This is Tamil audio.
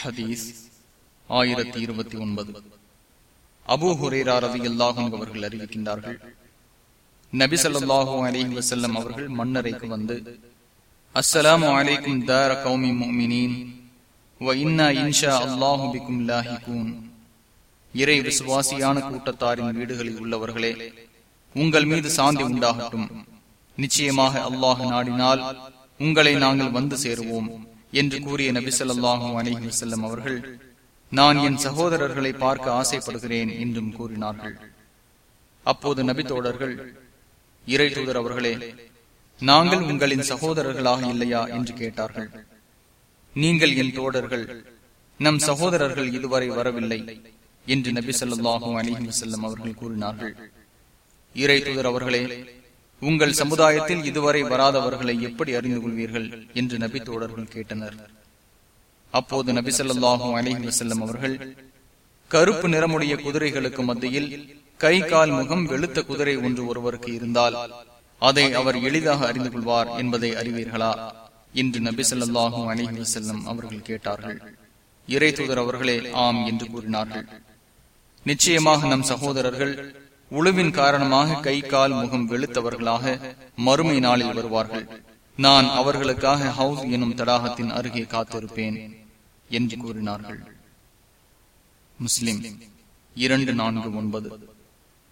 ஹதீஸ் ஆயிரத்தி இருபத்தி ஒன்பது. அபு ஹுரேரா ரவி அல்லாஹும் அவர்கள் அறிவிக்கின்றார்கள் நபி அலிஹி வசல்லம் அவர்கள் மன்னரைக்கு வந்து அஸ்ஸலாமு அலைக்கும் தார கௌமி முஃமினீன் வ இன்னா இன்ஷா அல்லாஹு பிக்கும் லாஹிகூன். இறை விசுவாசியான கூட்டத்தாரின் வீடுகளில் உள்ளவர்களே உங்கள் மீது சாந்தி உண்டாகட்டும். நிச்சயமாக அல்லாஹ் நாடினால் உங்களை நாங்கள் வந்து சேருவோம். என்று கூறிய நபி ஸல்லல்லாஹு அலைஹி வஸல்லம் அவர்கள் நான் என் சகோதரர்களை பார்க்க ஆசைப்படுகிறேன் என்றும் கூறினார்கள். அப்போது நபி தோழர்கள் இறை தூதர் அவர்களே நாங்கள் உங்களின் சகோதரர்களாக இல்லையா? என்று கேட்டார்கள். நீங்கள் என் தோழர்கள் நம் சகோதரர்கள் இதுவரை வரவில்லை என்று நபி சொல்லாஹும் அலிஹி வஸல்லம் அவர்கள் கூறினார்கள். இறை தூதர் அவர்களே உங்கள் சமுதாயத்தில் இதுவரை வராதவர்களை எப்படி அறிந்து கொள்வீர்கள்? என்று நபி தோழர்கள் கேட்டனர். அப்போது நபி சொல்லாஹும் அலஹி வசல்லம் அவர்கள் கருப்பு நிறமுடைய குதிரைகளுக்கு மத்தியில் கை கால் முகம் வெளுத்த குதிரை ஒன்று ஒருவருக்கு இருந்தால் அதை அவர் எளிதாக அறிந்து கொள்வார் என்பதை அறிவீர்களா? என்று நபி சொல்லாஹும் அலஹி வசல்லம் அவர்கள் கேட்டார்கள். இறை தூதர் அவர்களே ஆம் என்று கூறினார்கள். நிச்சயமாக நம் சகோதரர்கள் உழுவின் காரணமாக கை கால் முகம் வெளுத்தவர்களாக மறுமை நாளில் வருவார்கள். நான் அவர்களுக்காக ஹவுஸ் எனும் தடாகத்தின் அருகே காத்திருப்பேன் என்று கூறினார்கள். முஸ்லிம் இரண்டு நான்கு ஒன்பது.